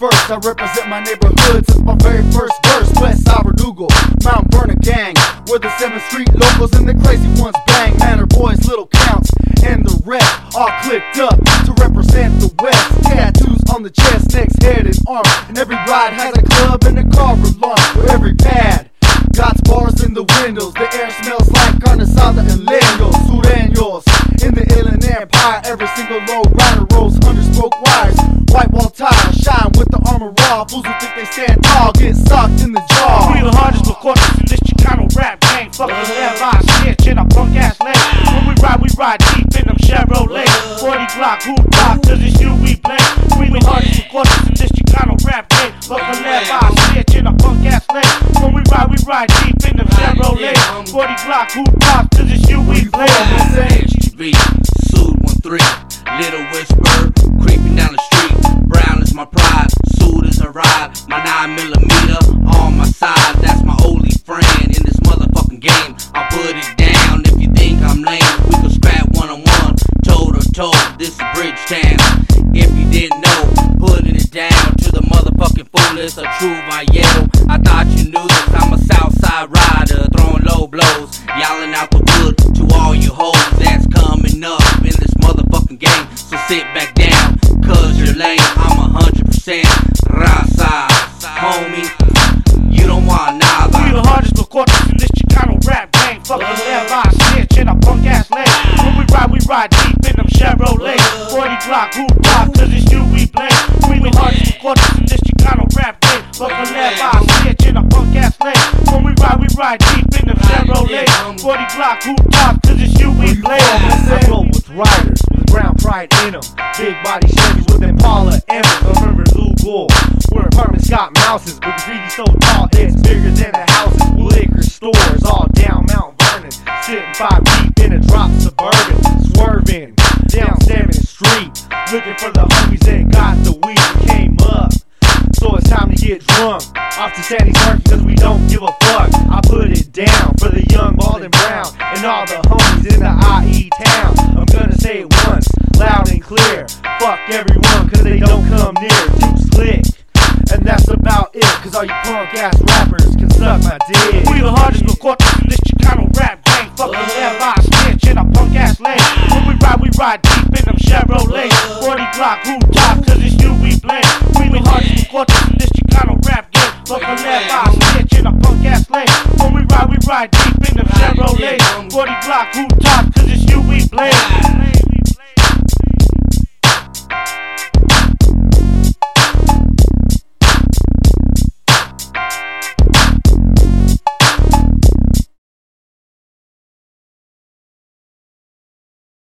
first. I represent my neighborhood since my very first verse. West Side Verdugo, Mount Vernon gang. Where the 7th Street locals and the crazy ones bang. Manor boys, little counts, and the rest. All clicked up to represent the West. Tattoos on the chest, necks, head, and arm. And every ride has a club and a car alarm. For every pad got bars in the windows. The air smells like carne asada and leños. Sureños in the Inland Empire. Every single low rider rolls hundred spoke wires. White wall tires shine with the armor raw. Fools who think they stand tall get sucked in the jaw. We the hardest recorders in this Chicano rap game. Fuck the left eye snitch in a punk ass leg. When we ride, we ride deep in them Chevrolet. 40 Glock, who top, cause it's you we play. We the hardest recorders in this Chicano rap game. Fuck the left eye snitch in a punk ass leg. When we ride, we ride deep in them Chevrolet. 40 Glock, who top, cause it's you we play. HGV, Suit 13, Little Whisper, toe to toe. This is Bridgetown. If you didn't know, putting it down to the motherfucking is a true Vallejo. I thought you knew this. I'm a Southside rider, throwing low blows, yelling out the wood to all you hoes that's coming up in this motherfucking game. So sit back down, cause you're lame. I'm a hundred percent Raza, homie. You don't want nada. We the hardest recorders 40 Glock, who top, cause it's you we play. We the hardest recorders in this Chicano rap game. Fuck the left eye snitch in a punk ass leg. When we ride, we ride deep in them Chevrolet. 40 block, who top, cause it's you we play. I roll with riders with brown pride in them. Big body Chevys with Impala emblems. Remember Lou Gore, where apartments got mouses. With graffiti so tall it's bigger than the houses. Liquor stores all down Mount Vernon. Sitting five Looking for the homies that got the weed and came up. So it's time to get drunk. Off to Sandy's Turkey cause we don't give a fuck. I put it down for the young, bald, and brown. And all the homies in the IE town. I'm gonna say it once, loud and clear. Fuck everyone cause they don't come near. Too slick. And that's about it, cause all you punk ass rappers can suck my dick. We the hardest recorders in this Chicano rap game. Fuck the left eye snitch the hardest in this Chicano rap game. Fuck the left eye snitch in a punk ass leg. When we ride, we ride deep in them Chevrolet. 40 block, who top, cause it's you we play.